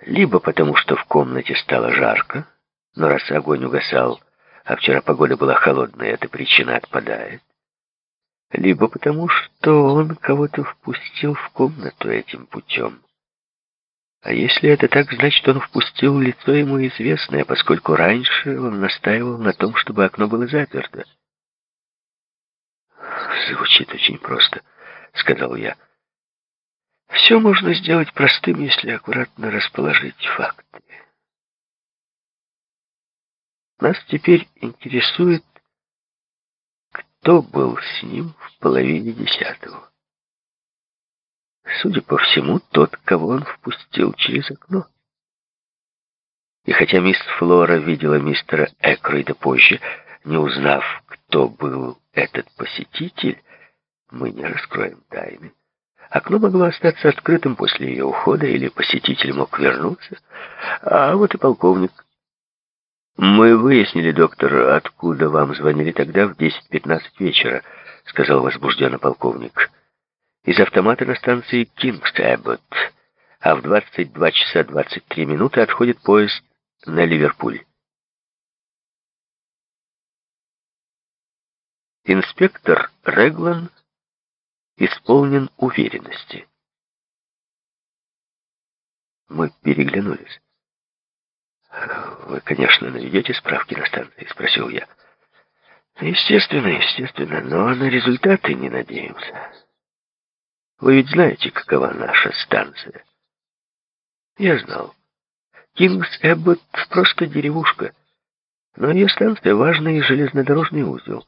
Либо потому, что в комнате стало жарко, но раз огонь угасал, а вчера погода была холодная, эта причина отпадает. Либо потому, что он кого-то впустил в комнату этим путем. А если это так, значит, он впустил лицо ему известное, поскольку раньше он настаивал на том, чтобы окно было заперто. «Звучит очень просто», — сказал я. «Все можно сделать простым, если аккуратно расположить факты. Нас теперь интересует, кто был с ним в половине десятого. Судя по всему, тот, кого он впустил через окно. И хотя мисс Флора видела мистера Экройда позже, не узнав, кто был этот посетитель, мы не раскроем тайны. Окно могло остаться открытым после ее ухода, или посетитель мог вернуться. А вот и полковник. «Мы выяснили, доктор, откуда вам звонили тогда в 10-15 вечера», — сказал возбужденно полковник из автомата на станции Кингс-Эббот, а в 22 часа 23 минуты отходит поезд на Ливерпуль. Инспектор Реглан исполнен уверенности. Мы переглянулись. «Вы, конечно, наведете справки на станции?» — спросил я. «Естественно, естественно, но на результаты не надеемся». Вы ведь знаете, какова наша станция? Я знал. Кингс Эббот просто деревушка. Но ее станция — важный железнодорожный узел.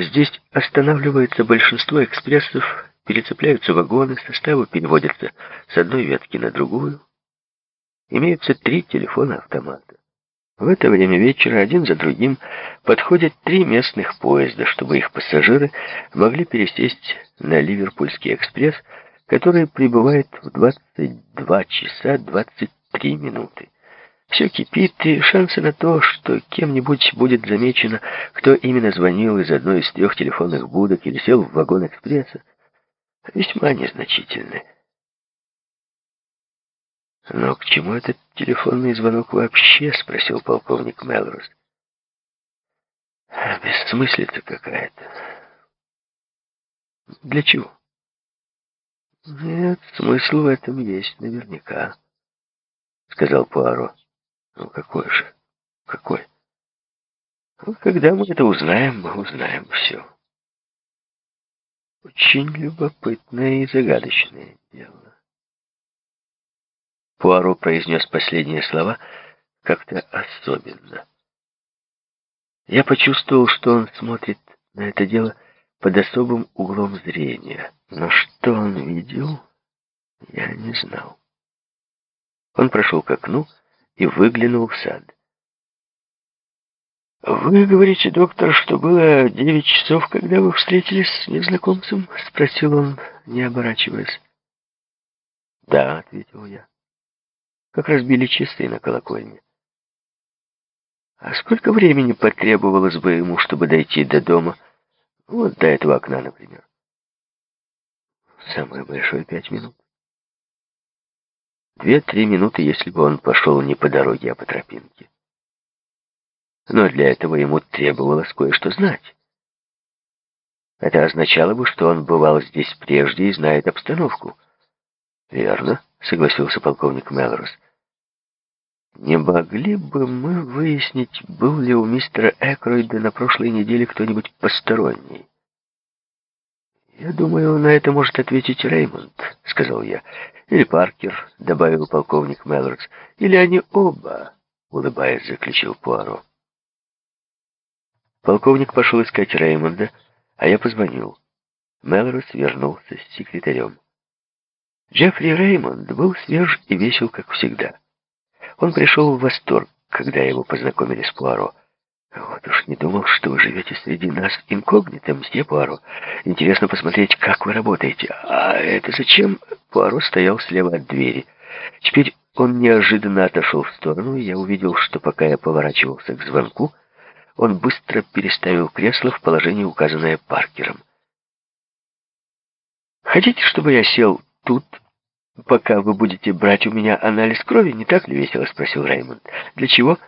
Здесь останавливается большинство экспрессов, перецепляются вагоны, составы переводятся с одной ветки на другую. Имеются три телефона-автомата. В это время вечера один за другим подходят три местных поезда, чтобы их пассажиры могли пересесть на Ливерпульский экспресс, который прибывает в 22 часа 23 минуты. Все кипит, и шансы на то, что кем-нибудь будет замечено, кто именно звонил из одной из трех телефонных будок или сел в вагон экспресса, весьма незначительны. «Но к чему этот телефонный звонок вообще?» — спросил полковник Мелрос. «Бессмыслица какая-то. Для чего?» «Нет, смысл в этом есть наверняка», — сказал Пуаро. «Ну какой же? Какой?» ну, «Когда мы это узнаем, мы узнаем все». «Очень любопытное и загадочное дело». Пуаро произнес последние слова как-то особенно. Я почувствовал, что он смотрит на это дело под особым углом зрения. Но что он видел, я не знал. Он прошел к окну и выглянул в сад. «Вы говорите, доктор, что было девять часов, когда вы встретились с незнакомцем?» — спросил он, не оборачиваясь. «Да», — ответил я как разбили часы на колокольне. А сколько времени потребовалось бы ему, чтобы дойти до дома? Вот до этого окна, например. Самое большое пять минут. Две-три минуты, если бы он пошел не по дороге, а по тропинке. Но для этого ему требовалось кое-что знать. Это означало бы, что он бывал здесь прежде и знает обстановку. Верно. — согласился полковник Мелрос. «Не могли бы мы выяснить, был ли у мистера Экройда на прошлой неделе кто-нибудь посторонний?» «Я думаю, на это может ответить Реймонд», — сказал я. «Или Паркер», — добавил полковник Мелрос. «Или они оба», — улыбаясь, заключил Пуаро. Полковник пошел искать Реймонда, а я позвонил. Мелрос вернулся с секретарем. Джеффри Реймонд был свеж и весел, как всегда. Он пришел в восторг, когда его познакомили с Пуаро. «Вот уж не думал, что вы живете среди нас инкогнито, мсье Пуаро. Интересно посмотреть, как вы работаете. А это зачем?» Пуаро стоял слева от двери. Теперь он неожиданно отошел в сторону, и я увидел, что пока я поворачивался к звонку, он быстро переставил кресло в положение, указанное Паркером. «Хотите, чтобы я сел тут, пока вы будете брать у меня анализ крови, не так ли весело?» — спросил Раймонд. «Для чего?»